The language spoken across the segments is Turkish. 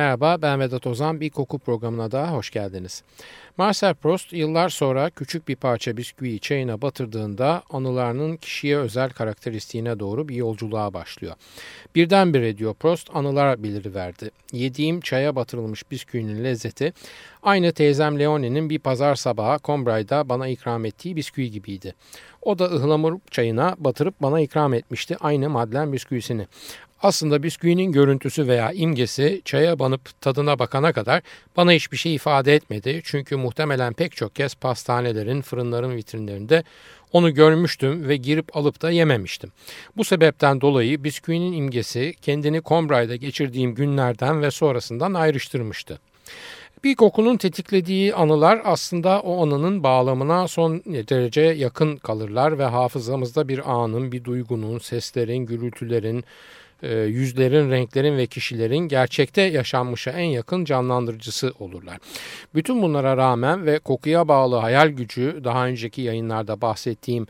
Merhaba ben Vedat Ozan bir koku programına daha hoş geldiniz. Marcel Proust yıllar sonra küçük bir parça bisküviyi çayına batırdığında anılarının kişiye özel karakteristiğine doğru bir yolculuğa başlıyor. Birdenbire diyor Proust anılar beliriverdi. Yediğim çaya batırılmış bisküvinin lezzeti aynı teyzem Leonie'nin bir pazar sabahı Combray'da bana ikram ettiği bisküvi gibiydi. O da ıhlamur çayına batırıp bana ikram etmişti aynı Madlen bisküvisini. Aslında bisküvinin görüntüsü veya imgesi çaya banıp tadına bakana kadar bana hiçbir şey ifade etmedi. Çünkü muhtemelen pek çok kez pastanelerin, fırınların vitrinlerinde onu görmüştüm ve girip alıp da yememiştim. Bu sebepten dolayı bisküvinin imgesi kendini Combray'da geçirdiğim günlerden ve sonrasından ayrıştırmıştı. Bir kokunun tetiklediği anılar aslında o anının bağlamına son derece yakın kalırlar ve hafızamızda bir anın, bir duygunun, seslerin, gürültülerin, e, yüzlerin, renklerin ve kişilerin gerçekte yaşanmışa en yakın canlandırıcısı olurlar. Bütün bunlara rağmen ve kokuya bağlı hayal gücü daha önceki yayınlarda bahsettiğim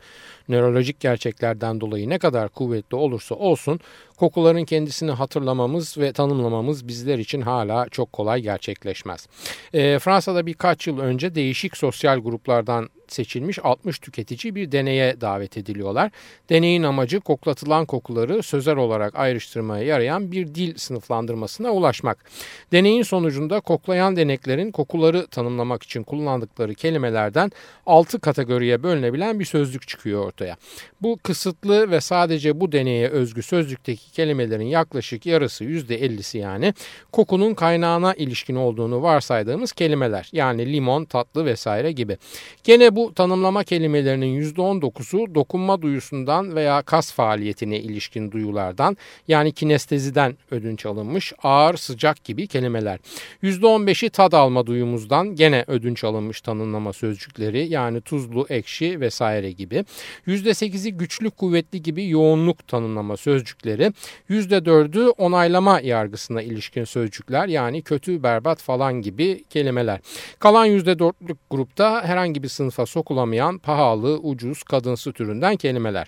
nörolojik gerçeklerden dolayı ne kadar kuvvetli olursa olsun kokuların kendisini hatırlamamız ve tanımlamamız bizler için hala çok kolay gerçekleşmez. E, Fransa'da birkaç yıl önce değişik sosyal gruplardan seçilmiş 60 tüketici bir deneye davet ediliyorlar. Deneyin amacı koklatılan kokuları sözel olarak ayrıştırmaya yarayan bir dil sınıflandırmasına ulaşmak. Deneyin sonucunda koklayan deneklerin kokuları tanımlamak için kullandıkları kelimelerden 6 kategoriye bölünebilen bir sözlük çıkıyor ortaya. Bu kısıtlı ve sadece bu deneye özgü sözlükteki kelimelerin yaklaşık yarısı %50'si yani kokunun kaynağına ilişkin olduğunu varsaydığımız kelimeler. Yani limon, tatlı vesaire gibi. Gene bu bu tanımlama kelimelerinin %19'u dokunma duyusundan veya kas faaliyetine ilişkin duyulardan yani kinesteziden ödünç alınmış ağır sıcak gibi kelimeler. %15'i tad alma duyumuzdan gene ödünç alınmış tanımlama sözcükleri yani tuzlu, ekşi vesaire gibi. %8'i güçlü, kuvvetli gibi yoğunluk tanımlama sözcükleri. %4'ü onaylama yargısına ilişkin sözcükler yani kötü, berbat falan gibi kelimeler. Kalan %4'lük grupta herhangi bir sınıfa sokulamayan pahalı, ucuz, kadınsı türünden kelimeler.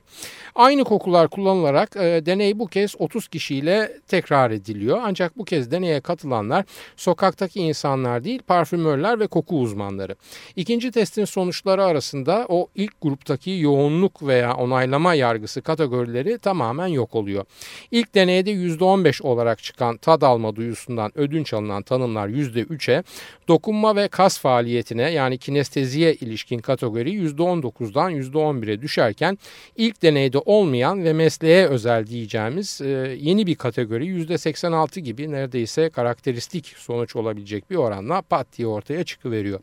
Aynı kokular kullanılarak e, deney bu kez 30 kişiyle tekrar ediliyor. Ancak bu kez deneye katılanlar sokaktaki insanlar değil parfümörler ve koku uzmanları. İkinci testin sonuçları arasında o ilk gruptaki yoğunluk veya onaylama yargısı kategorileri tamamen yok oluyor. İlk deneyde %15 olarak çıkan tad alma duyusundan ödünç alınan tanımlar %3'e, dokunma ve kas faaliyetine yani kinesteziye ilişkin kategori %19'dan %11'e düşerken ilk deneyde olmayan ve mesleğe özel diyeceğimiz e, yeni bir kategori %86 gibi neredeyse karakteristik sonuç olabilecek bir oranla pat diye ortaya çıkıveriyor.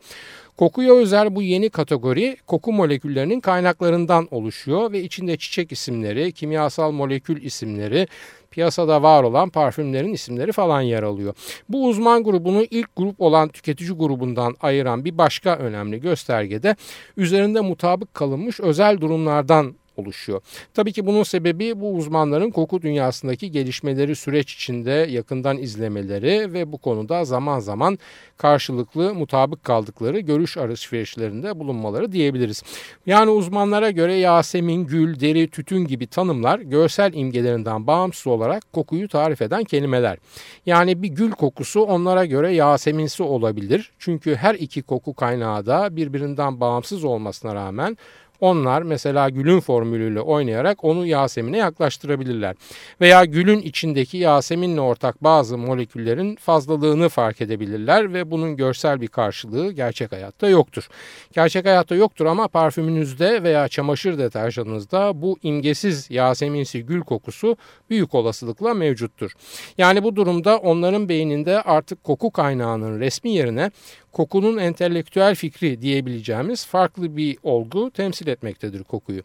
Kokuya özel bu yeni kategori koku moleküllerinin kaynaklarından oluşuyor ve içinde çiçek isimleri, kimyasal molekül isimleri, piyasada var olan parfümlerin isimleri falan yer alıyor. Bu uzman grubunu ilk grup olan tüketici grubundan ayıran bir başka önemli gösterge de üzerinde mutabık kalınmış özel durumlardan oluşuyor. Tabii ki bunun sebebi bu uzmanların koku dünyasındaki gelişmeleri süreç içinde yakından izlemeleri ve bu konuda zaman zaman karşılıklı mutabık kaldıkları görüş alışverişlerinde bulunmaları diyebiliriz. Yani uzmanlara göre Yasemin, gül, deri, tütün gibi tanımlar görsel imgelerinden bağımsız olarak kokuyu tarif eden kelimeler. Yani bir gül kokusu onlara göre Yaseminsi olabilir. Çünkü her iki koku kaynağı da birbirinden bağımsız olmasına rağmen onlar mesela gülün formülüyle oynayarak onu Yasemin'e yaklaştırabilirler. Veya gülün içindeki Yasemin'le ortak bazı moleküllerin fazlalığını fark edebilirler ve bunun görsel bir karşılığı gerçek hayatta yoktur. Gerçek hayatta yoktur ama parfümünüzde veya çamaşır deterjanınızda bu imgesiz Yaseminsi gül kokusu büyük olasılıkla mevcuttur. Yani bu durumda onların beyninde artık koku kaynağının resmi yerine kokunun entelektüel fikri diyebileceğimiz farklı bir olgu temsil etmektedir kokuyu.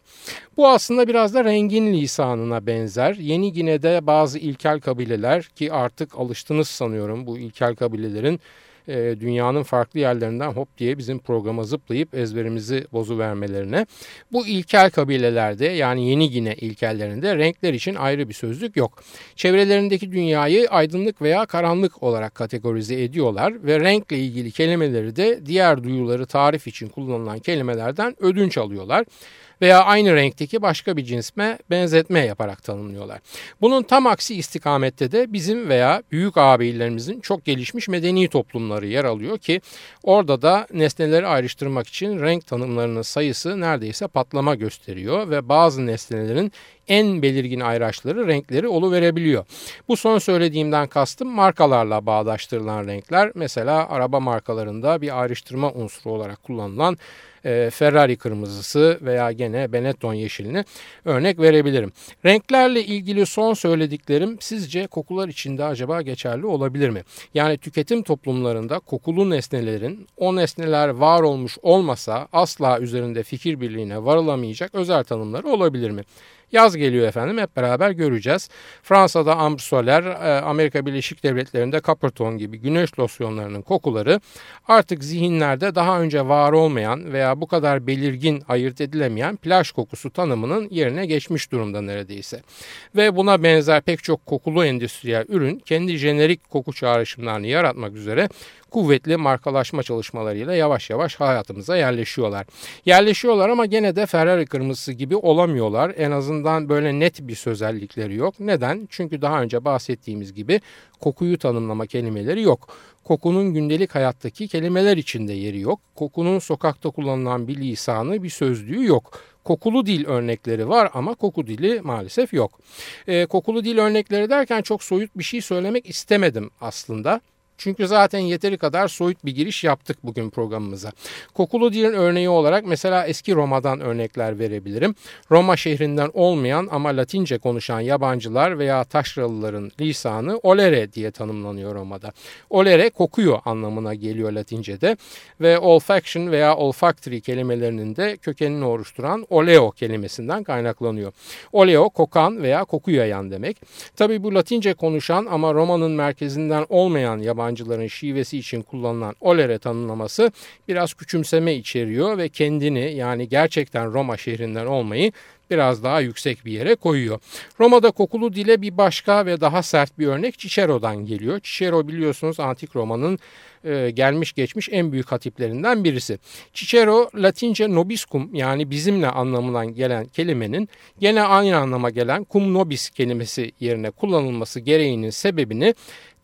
Bu aslında biraz da rengin lisanına benzer. Yeni Gine'de bazı ilkel kabileler ki artık alıştınız sanıyorum bu ilkel kabilelerin e, dünyanın farklı yerlerinden hop diye bizim programa zıplayıp ezberimizi bozuvermelerine. Bu ilkel kabilelerde yani Yeni Gine ilkellerinde renkler için ayrı bir sözlük yok. Çevrelerindeki dünyayı aydınlık veya karanlık olarak kategorize ediyorlar ve renkle ilgili kelimeleri de diğer duyuları tarif için kullanılan kelimelerden ödünç alıyorlar veya aynı renkteki başka bir cinsme benzetme yaparak tanımlıyorlar. Bunun tam aksi istikamette de bizim veya büyük ağabeylerimizin çok gelişmiş medeni toplumları yer alıyor ki orada da nesneleri ayrıştırmak için renk tanımlarının sayısı neredeyse patlama gösteriyor ve bazı nesnelerin en belirgin ayraçları renkleri olu verebiliyor. Bu son söylediğimden kastım markalarla bağdaştırılan renkler. Mesela araba markalarında bir ayrıştırma unsuru olarak kullanılan e, Ferrari kırmızısı veya gene Benetton yeşilini örnek verebilirim. Renklerle ilgili son söylediklerim sizce kokular içinde acaba geçerli olabilir mi? Yani tüketim toplumlarında kokulu nesnelerin o nesneler var olmuş olmasa asla üzerinde fikir birliğine varılamayacak özel tanımları olabilir mi? Yaz geliyor efendim hep beraber göreceğiz. Fransa'da Ambre Soler, e, Amerika Birleşik Devletleri'nde Coppertone gibi güneş losyonlarının kokuları artık zihinlerde daha önce var olmayan veya bu kadar belirgin ayırt edilemeyen plaj kokusu tanımının yerine geçmiş durumda neredeyse. Ve buna benzer pek çok kokulu endüstriyel ürün kendi jenerik koku çağrışımlarını yaratmak üzere kuvvetli markalaşma çalışmalarıyla yavaş yavaş hayatımıza yerleşiyorlar. Yerleşiyorlar ama gene de Ferrari kırmızısı gibi olamıyorlar. En azından böyle net bir sözellikleri yok. Neden? Çünkü daha önce bahsettiğimiz gibi kokuyu tanımlama kelimeleri yok. Kokunun gündelik hayattaki kelimeler içinde yeri yok. Kokunun sokakta kullanılan bir lisanı, bir sözlüğü yok. Kokulu dil örnekleri var ama koku dili maalesef yok. E, kokulu dil örnekleri derken çok soyut bir şey söylemek istemedim aslında. Çünkü zaten yeteri kadar soyut bir giriş yaptık bugün programımıza. Kokulu dilin örneği olarak mesela eski Roma'dan örnekler verebilirim. Roma şehrinden olmayan ama Latince konuşan yabancılar veya taşralıların lisanı olere diye tanımlanıyor Roma'da. Olere kokuyor anlamına geliyor Latince'de ve olfaction veya olfactory kelimelerinin de kökenini oluşturan oleo kelimesinden kaynaklanıyor. Oleo kokan veya koku yayan demek. Tabi bu Latince konuşan ama Roma'nın merkezinden olmayan yabancı yabancıların şivesi için kullanılan olere tanımlaması biraz küçümseme içeriyor ve kendini yani gerçekten Roma şehrinden olmayı biraz daha yüksek bir yere koyuyor. Roma'da kokulu dile bir başka ve daha sert bir örnek Cicero'dan geliyor. Cicero biliyorsunuz antik Roma'nın e, gelmiş geçmiş en büyük hatiplerinden birisi. Cicero Latince nobiscum yani bizimle anlamından gelen kelimenin gene aynı anlama gelen cum nobis kelimesi yerine kullanılması gereğinin sebebini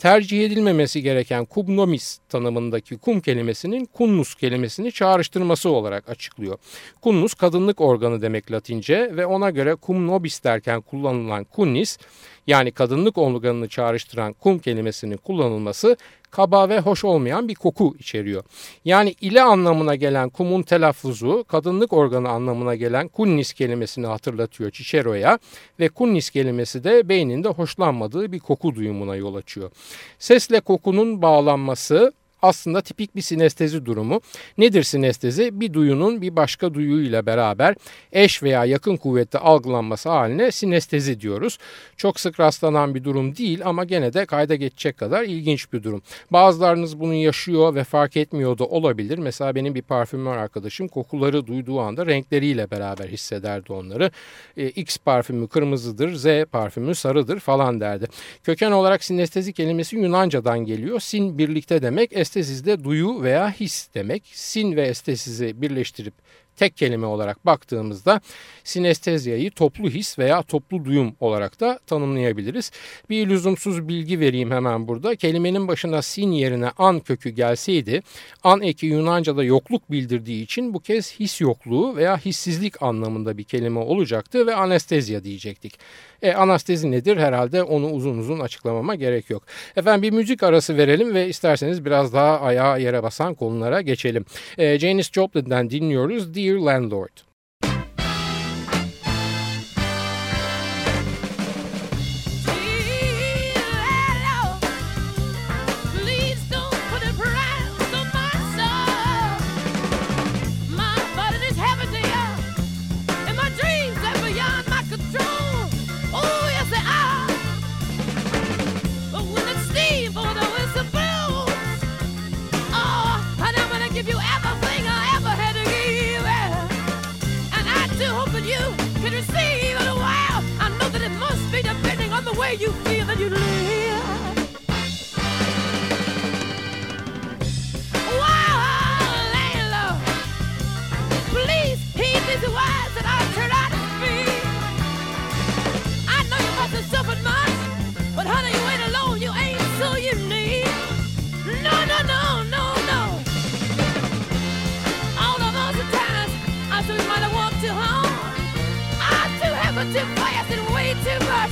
tercih edilmemesi gereken cum nomis tanımındaki kum kelimesinin kunnus kelimesini çağrıştırması olarak açıklıyor. Kunnus kadınlık organı demek Latince ve ona göre cum nobis derken kullanılan kunnis yani kadınlık organını çağrıştıran kum kelimesinin kullanılması kaba ve hoş olmayan bir koku içeriyor. Yani ile anlamına gelen kumun telaffuzu kadınlık organı anlamına gelen kunnis kelimesini hatırlatıyor Cicero'ya ve kunnis kelimesi de beyninde hoşlanmadığı bir koku duyumuna yol açıyor. Sesle kokunun bağlanması aslında tipik bir sinestezi durumu. Nedir sinestezi? Bir duyunun bir başka duyuyla beraber eş veya yakın kuvvette algılanması haline sinestezi diyoruz. Çok sık rastlanan bir durum değil ama gene de kayda geçecek kadar ilginç bir durum. Bazılarınız bunu yaşıyor ve fark etmiyor da olabilir. Mesela benim bir parfümör arkadaşım kokuları duyduğu anda renkleriyle beraber hissederdi onları. E, X parfümü kırmızıdır, Z parfümü sarıdır falan derdi. Köken olarak sinestezi kelimesi Yunanca'dan geliyor. Sin birlikte demek, Estesiz duyu veya his demek. Sin ve estesizi birleştirip tek kelime olarak baktığımızda sinestezyayı toplu his veya toplu duyum olarak da tanımlayabiliriz. Bir lüzumsuz bilgi vereyim hemen burada. Kelimenin başına sin yerine an kökü gelseydi an eki Yunanca'da yokluk bildirdiği için bu kez his yokluğu veya hissizlik anlamında bir kelime olacaktı ve anestezya diyecektik. E, anestezi nedir? Herhalde onu uzun uzun açıklamama gerek yok. Efendim bir müzik arası verelim ve isterseniz biraz daha ayağa yere basan konulara geçelim. E, Janis Joplin'den dinliyoruz Dear Landlord. you feel that you live. Please these that I out. I know you must have suffered much, but honey, you ain't alone. You ain't. No, no, no, no, no. All of I we might have walked too. I too fast and way too much.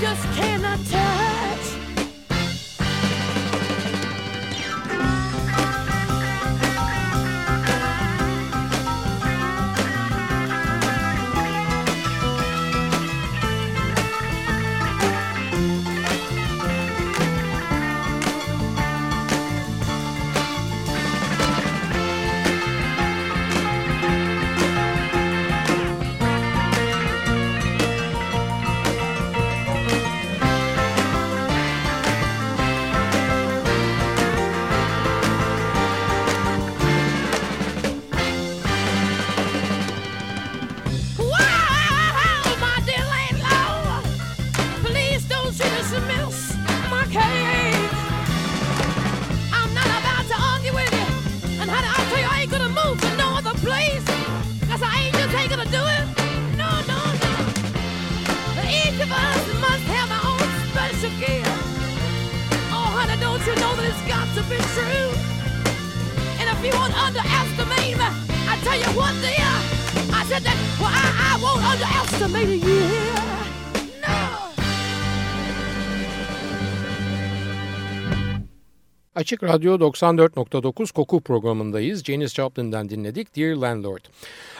Just cannot touch. To be true? And if you won't underestimate me, I tell you what, dear. I said that, well, I, I won't underestimate you. Açık Radyo 94.9 Koku programındayız. Janis Joplin'den dinledik Dear Landlord.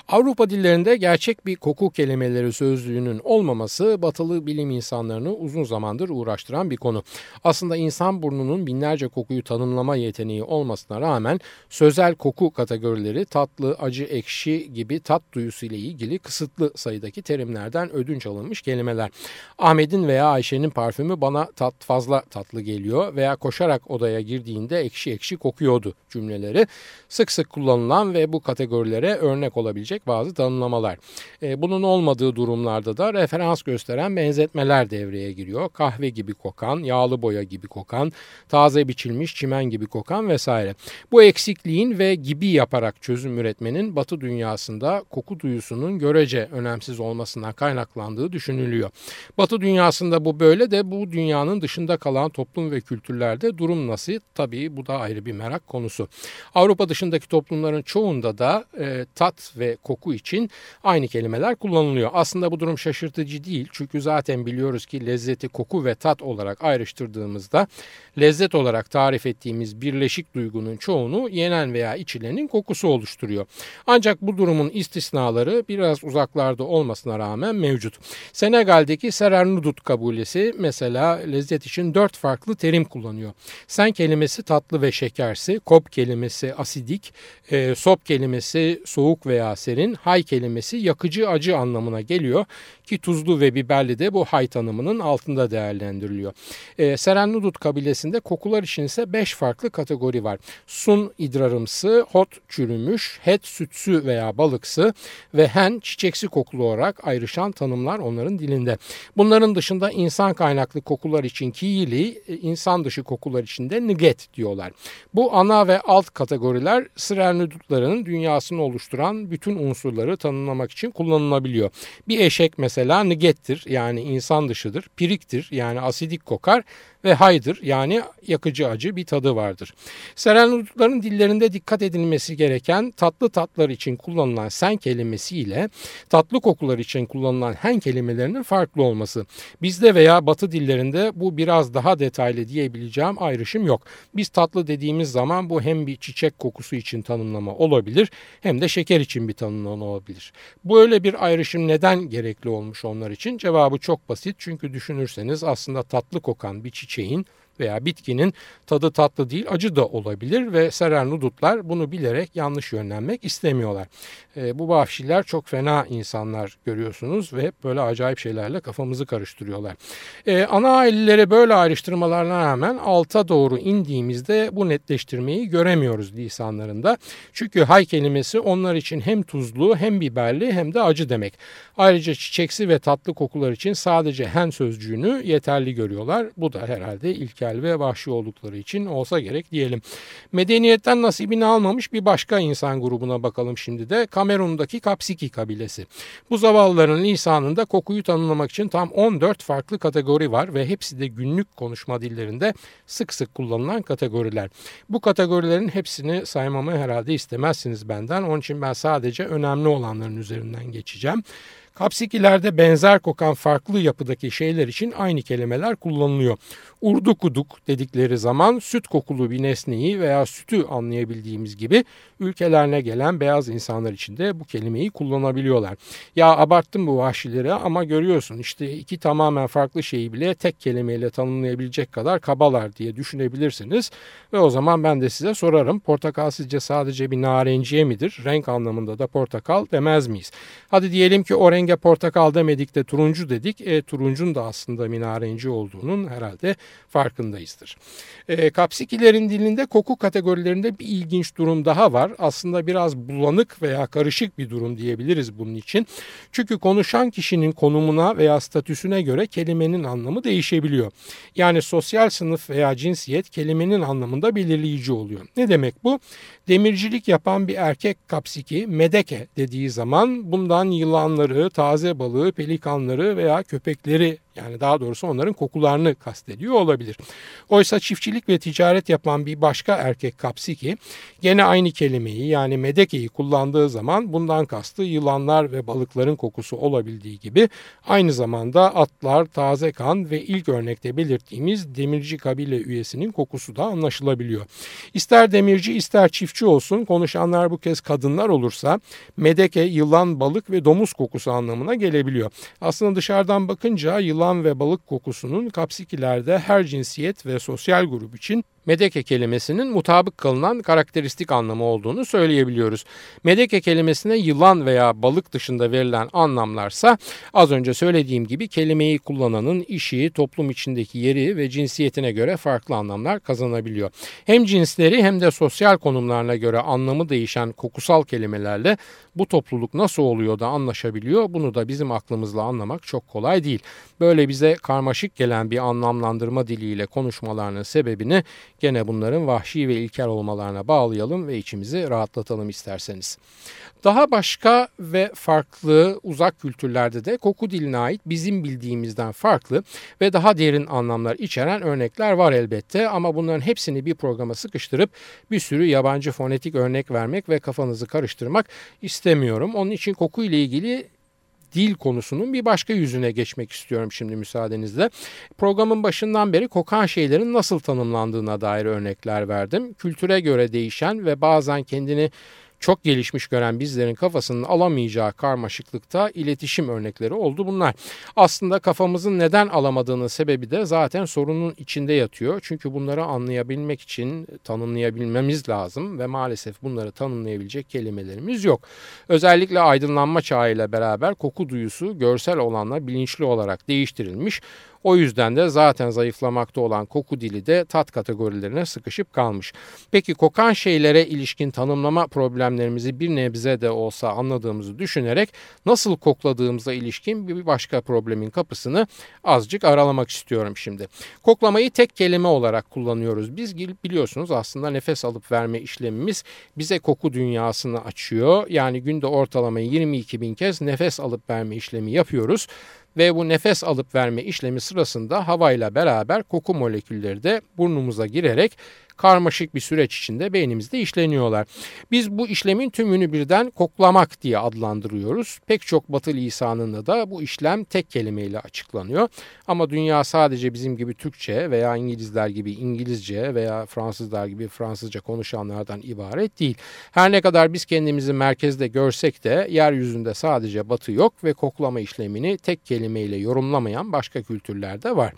Avrupa dillerinde gerçek bir koku kelimeleri sözlüğünün olmaması batılı bilim insanlarını uzun zamandır uğraştıran bir konu. Aslında insan burnunun binlerce kokuyu tanımlama yeteneği olmasına rağmen sözel koku kategorileri tatlı, acı, ekşi gibi tat duyusu ile ilgili kısıtlı sayıdaki terimlerden ödünç alınmış kelimeler. Ahmet'in veya Ayşe'nin parfümü bana tat fazla tatlı geliyor veya koşarak odaya girdiğinde ekşi ekşi kokuyordu cümleleri sık sık kullanılan ve bu kategorilere örnek olabilecek bazı tanımlamalar. E, bunun olmadığı durumlarda da referans gösteren benzetmeler devreye giriyor. Kahve gibi kokan, yağlı boya gibi kokan, taze biçilmiş çimen gibi kokan vesaire. Bu eksikliğin ve gibi yaparak çözüm üretmenin batı dünyasında koku duyusunun görece önemsiz olmasından kaynaklandığı düşünülüyor. Batı dünyasında bu böyle de bu dünyanın dışında kalan toplum ve kültürlerde durum nasıl? Tabii bu da ayrı bir merak konusu. Avrupa dışındaki toplumların çoğunda da e, tat ve koku için aynı kelimeler kullanılıyor. Aslında bu durum şaşırtıcı değil. Çünkü zaten biliyoruz ki lezzeti koku ve tat olarak ayrıştırdığımızda lezzet olarak tarif ettiğimiz birleşik duygunun çoğunu yenen veya içilenin kokusu oluşturuyor. Ancak bu durumun istisnaları biraz uzaklarda olmasına rağmen mevcut. Senegal'deki Serernudut kabilesi mesela lezzet için dört farklı terim kullanıyor. Sen kelimesi tatlı ve şekersi, kop kelimesi asidik, e, sop kelimesi soğuk veya serin, hay kelimesi yakıcı acı anlamına geliyor ki tuzlu ve biberli de bu hay tanımının altında değerlendiriliyor. E, Serennudut kabilesinde kokular için ise 5 farklı kategori var. Sun idrarımsı, hot çürümüş, het sütsü veya balıksı ve hen çiçeksi kokulu olarak ayrışan tanımlar onların dilinde. Bunların dışında insan kaynaklı kokular için kiili, insan dışı kokular için de nıget diyorlar. Bu ana ve alt kategoriler Serennudutların dünyasını oluşturan bütün unsurları tanımlamak için kullanılabiliyor. Bir eşek mesela nıgettir yani insan dışıdır, piriktir yani asidik kokar ve haydır yani yakıcı acı bir tadı vardır. Serennudutların dillerinde dikkat edilmesi gereken tatlı tatlar için kullanılan sen kelimesi ile tatlı kokular için kullanılan hen kelimelerinin farklı olması. Bizde veya batı dillerinde bu biraz daha detaylı diyebileceğim ayrışım yok. Biz tatlı dediğimiz zaman bu hem bir çiçek kokusu için tanımlama olabilir hem de şeker için bir tanımlama olabilir. Böyle bir ayrışım neden gerekli olmuş onlar için? Cevabı çok basit çünkü düşünürseniz aslında tatlı kokan bir Machine. Veya bitkinin tadı tatlı değil acı da olabilir ve serernudutlar bunu bilerek yanlış yönlenmek istemiyorlar. E, bu vahşiler çok fena insanlar görüyorsunuz ve böyle acayip şeylerle kafamızı karıştırıyorlar. E, ana aileleri böyle ayrıştırmalarına rağmen alta doğru indiğimizde bu netleştirmeyi göremiyoruz lisanlarında. Çünkü hay kelimesi onlar için hem tuzlu hem biberli hem de acı demek. Ayrıca çiçeksi ve tatlı kokular için sadece hen sözcüğünü yeterli görüyorlar. Bu da herhalde ilkel ilkel ve vahşi oldukları için olsa gerek diyelim. Medeniyetten nasibini almamış bir başka insan grubuna bakalım şimdi de Kamerun'daki Kapsiki kabilesi. Bu zavallıların lisanında kokuyu tanımlamak için tam 14 farklı kategori var ve hepsi de günlük konuşma dillerinde sık sık kullanılan kategoriler. Bu kategorilerin hepsini saymamı herhalde istemezsiniz benden. Onun için ben sadece önemli olanların üzerinden geçeceğim. Kapsikilerde benzer kokan farklı yapıdaki şeyler için aynı kelimeler kullanılıyor. Urdu kuduk dedikleri zaman süt kokulu bir nesneyi veya sütü anlayabildiğimiz gibi ülkelerine gelen beyaz insanlar için de bu kelimeyi kullanabiliyorlar. Ya abarttım bu vahşileri ama görüyorsun işte iki tamamen farklı şeyi bile tek kelimeyle tanımlayabilecek kadar kabalar diye düşünebilirsiniz. Ve o zaman ben de size sorarım portakal sizce sadece bir narenciye midir? Renk anlamında da portakal demez miyiz? Hadi diyelim ki o renge portakal demedik de turuncu dedik. E, turuncun da aslında minarenci olduğunun herhalde farkındayızdır. E, kapsikilerin dilinde koku kategorilerinde bir ilginç durum daha var. Aslında biraz bulanık veya karışık bir durum diyebiliriz bunun için. Çünkü konuşan kişinin konumuna veya statüsüne göre kelimenin anlamı değişebiliyor. Yani sosyal sınıf veya cinsiyet kelimenin anlamında belirleyici oluyor. Ne demek bu? Demircilik yapan bir erkek kapsiki medeke dediği zaman bundan yılanları, taze balığı, pelikanları veya köpekleri yani daha doğrusu onların kokularını kastediyor olabilir. Oysa çiftçilik ve ticaret yapan bir başka erkek kapsiki gene aynı kelimeyi yani medekeyi kullandığı zaman bundan kastı yılanlar ve balıkların kokusu olabildiği gibi aynı zamanda atlar, taze kan ve ilk örnekte belirttiğimiz demirci kabile üyesinin kokusu da anlaşılabiliyor. İster demirci ister çiftçi olsun konuşanlar bu kez kadınlar olursa medeke, yılan, balık ve domuz kokusu anlamına gelebiliyor. Aslında dışarıdan bakınca yılan yılan ve balık kokusunun kapsikilerde her cinsiyet ve sosyal grup için Medeke kelimesinin mutabık kalınan karakteristik anlamı olduğunu söyleyebiliyoruz. Medeke kelimesine yılan veya balık dışında verilen anlamlarsa az önce söylediğim gibi kelimeyi kullananın işi, toplum içindeki yeri ve cinsiyetine göre farklı anlamlar kazanabiliyor. Hem cinsleri hem de sosyal konumlarına göre anlamı değişen kokusal kelimelerle bu topluluk nasıl oluyor da anlaşabiliyor bunu da bizim aklımızla anlamak çok kolay değil. Böyle bize karmaşık gelen bir anlamlandırma diliyle konuşmalarının sebebini gene bunların vahşi ve ilkel olmalarına bağlayalım ve içimizi rahatlatalım isterseniz. Daha başka ve farklı uzak kültürlerde de koku diline ait bizim bildiğimizden farklı ve daha derin anlamlar içeren örnekler var elbette ama bunların hepsini bir programa sıkıştırıp bir sürü yabancı fonetik örnek vermek ve kafanızı karıştırmak istemiyorum. Onun için koku ile ilgili dil konusunun bir başka yüzüne geçmek istiyorum şimdi müsaadenizle. Programın başından beri kokan şeylerin nasıl tanımlandığına dair örnekler verdim. Kültüre göre değişen ve bazen kendini çok gelişmiş gören bizlerin kafasının alamayacağı karmaşıklıkta iletişim örnekleri oldu bunlar. Aslında kafamızın neden alamadığının sebebi de zaten sorunun içinde yatıyor. Çünkü bunları anlayabilmek için tanımlayabilmemiz lazım ve maalesef bunları tanımlayabilecek kelimelerimiz yok. Özellikle aydınlanma çağıyla beraber koku duyusu görsel olanla bilinçli olarak değiştirilmiş. O yüzden de zaten zayıflamakta olan koku dili de tat kategorilerine sıkışıp kalmış. Peki kokan şeylere ilişkin tanımlama problemlerimizi bir nebze de olsa anladığımızı düşünerek nasıl kokladığımıza ilişkin bir başka problemin kapısını azıcık aralamak istiyorum şimdi. Koklamayı tek kelime olarak kullanıyoruz. Biz biliyorsunuz aslında nefes alıp verme işlemimiz bize koku dünyasını açıyor. Yani günde ortalama 22 bin kez nefes alıp verme işlemi yapıyoruz ve bu nefes alıp verme işlemi sırasında havayla beraber koku molekülleri de burnumuza girerek karmaşık bir süreç içinde beynimizde işleniyorlar. Biz bu işlemin tümünü birden koklamak diye adlandırıyoruz. Pek çok batı lisanında da bu işlem tek kelimeyle açıklanıyor. Ama dünya sadece bizim gibi Türkçe veya İngilizler gibi İngilizce veya Fransızlar gibi Fransızca konuşanlardan ibaret değil. Her ne kadar biz kendimizi merkezde görsek de yeryüzünde sadece batı yok ve koklama işlemini tek kelimeyle yorumlamayan başka kültürler de var.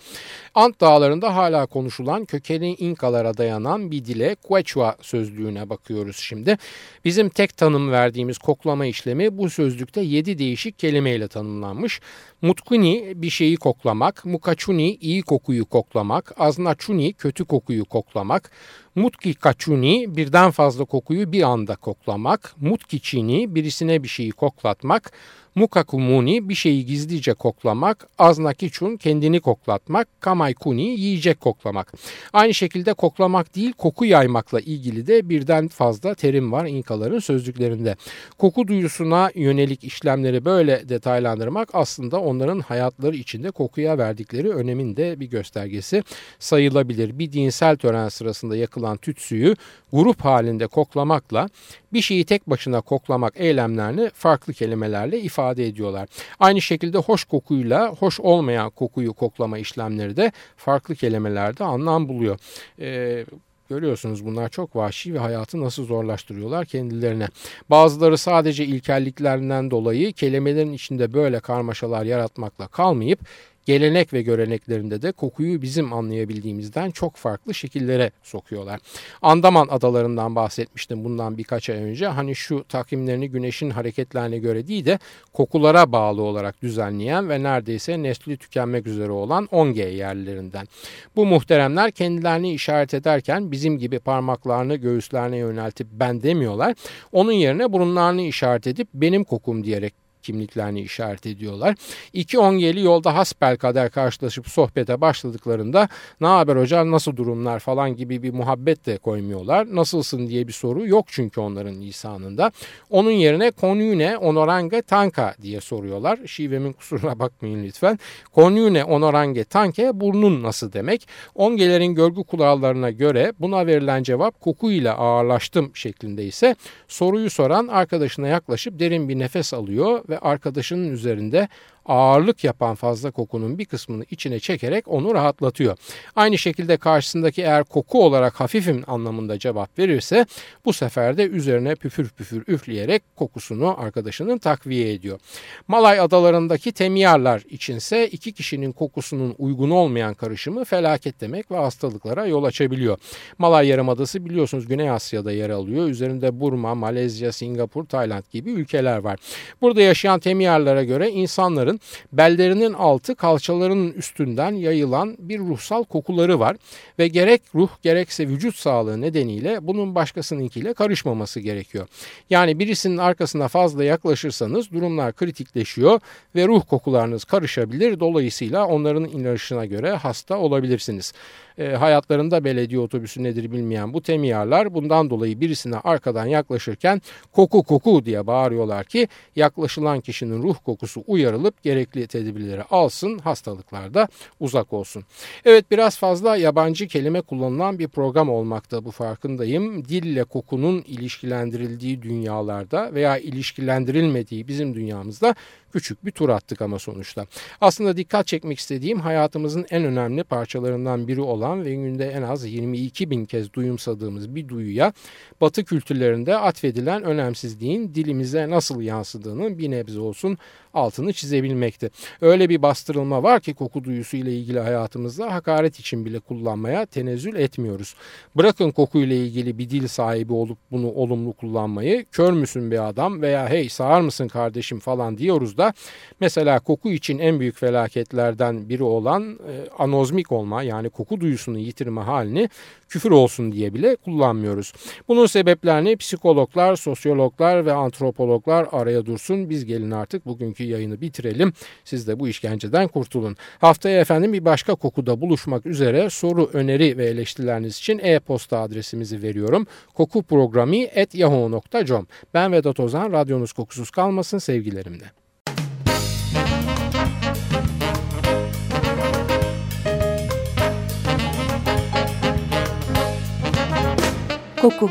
Ant dağlarında hala konuşulan kökeni İnkalara dayanan kullanılan bir dile Quechua sözlüğüne bakıyoruz şimdi. Bizim tek tanım verdiğimiz koklama işlemi bu sözlükte 7 değişik kelimeyle tanımlanmış. Mutkuni bir şeyi koklamak, mukachuni iyi kokuyu koklamak, aznachuni kötü kokuyu koklamak, Mutki kaçuni birden fazla kokuyu bir anda koklamak, mutkiçini birisine bir şeyi koklatmak, mukakumuni bir şeyi gizlice koklamak, aznakiçun kendini koklatmak, kamaykuni yiyecek koklamak. Aynı şekilde koklamak değil koku yaymakla ilgili de birden fazla terim var İnkaların sözlüklerinde. Koku duyusuna yönelik işlemleri böyle detaylandırmak aslında onların hayatları içinde kokuya verdikleri önemin de bir göstergesi sayılabilir. Bir dinsel tören sırasında yakılan tütsüyü grup halinde koklamakla bir şeyi tek başına koklamak eylemlerini farklı kelimelerle ifade ediyorlar. Aynı şekilde hoş kokuyla hoş olmayan kokuyu koklama işlemleri de farklı kelimelerde anlam buluyor. Ee, Görüyorsunuz bunlar çok vahşi ve hayatı nasıl zorlaştırıyorlar kendilerine. Bazıları sadece ilkelliklerinden dolayı kelimelerin içinde böyle karmaşalar yaratmakla kalmayıp gelenek ve göreneklerinde de kokuyu bizim anlayabildiğimizden çok farklı şekillere sokuyorlar. Andaman adalarından bahsetmiştim bundan birkaç ay önce. Hani şu takvimlerini güneşin hareketlerine göre değil de kokulara bağlı olarak düzenleyen ve neredeyse nesli tükenmek üzere olan 10G yerlerinden. Bu muhteremler kendilerini işaret ederken bizim gibi parmaklarını göğüslerine yöneltip ben demiyorlar. Onun yerine burunlarını işaret edip benim kokum diyerek kimliklerini işaret ediyorlar. İki ongeli yolda hasbel kadar karşılaşıp sohbete başladıklarında ne haber hocam nasıl durumlar falan gibi bir muhabbet de koymuyorlar. Nasılsın diye bir soru yok çünkü onların lisanında. Onun yerine konune onorange tanka diye soruyorlar. Şivemin kusuruna bakmayın lütfen. Konune onorange tanke burnun nasıl demek? Ongelerin görgü kurallarına göre buna verilen cevap kokuyla ağırlaştım şeklinde ise soruyu soran arkadaşına yaklaşıp derin bir nefes alıyor ve arkadaşının üzerinde ağırlık yapan fazla kokunun bir kısmını içine çekerek onu rahatlatıyor. Aynı şekilde karşısındaki eğer koku olarak hafifim anlamında cevap verirse bu sefer de üzerine püfür püfür üfleyerek kokusunu arkadaşının takviye ediyor. Malay adalarındaki temiyarlar içinse iki kişinin kokusunun uygun olmayan karışımı felaket demek ve hastalıklara yol açabiliyor. Malay Yarımadası biliyorsunuz Güney Asya'da yer alıyor. Üzerinde Burma, Malezya, Singapur, Tayland gibi ülkeler var. Burada yaşayan temiyarlara göre insanların bellerinin altı kalçalarının üstünden yayılan bir ruhsal kokuları var ve gerek ruh gerekse vücut sağlığı nedeniyle bunun başkasınınkiyle karışmaması gerekiyor. Yani birisinin arkasına fazla yaklaşırsanız durumlar kritikleşiyor ve ruh kokularınız karışabilir. Dolayısıyla onların inanışına göre hasta olabilirsiniz e, hayatlarında belediye otobüsü nedir bilmeyen bu temiyarlar bundan dolayı birisine arkadan yaklaşırken koku koku diye bağırıyorlar ki yaklaşılan kişinin ruh kokusu uyarılıp gerekli tedbirleri alsın hastalıklarda uzak olsun. Evet biraz fazla yabancı kelime kullanılan bir program olmakta bu farkındayım. Dille kokunun ilişkilendirildiği dünyalarda veya ilişkilendirilmediği bizim dünyamızda küçük bir tur attık ama sonuçta. Aslında dikkat çekmek istediğim hayatımızın en önemli parçalarından biri olan ve günde en az 22 bin kez duyumsadığımız bir duyuya batı kültürlerinde atfedilen önemsizliğin dilimize nasıl yansıdığının bir nebze olsun altını çizebilmekte. Öyle bir bastırılma var ki koku duyusu ile ilgili hayatımızda hakaret için bile kullanmaya tenezzül etmiyoruz. Bırakın kokuyla ilgili bir dil sahibi olup bunu olumlu kullanmayı kör müsün bir adam veya hey sağır mısın kardeşim falan diyoruz da mesela koku için en büyük felaketlerden biri olan e, anozmik olma yani koku duyusunu yitirme halini küfür olsun diye bile kullanmıyoruz. Bunun sebeplerini psikologlar, sosyologlar ve antropologlar araya dursun. Biz gelin artık bugünkü yayını bitirelim. Siz de bu işkenceden kurtulun. Haftaya efendim bir başka kokuda buluşmak üzere soru, öneri ve eleştirileriniz için e-posta adresimizi veriyorum. kokuprogrami.yahoo.com Ben Vedat Ozan, radyonuz kokusuz kalmasın sevgilerimle. Koku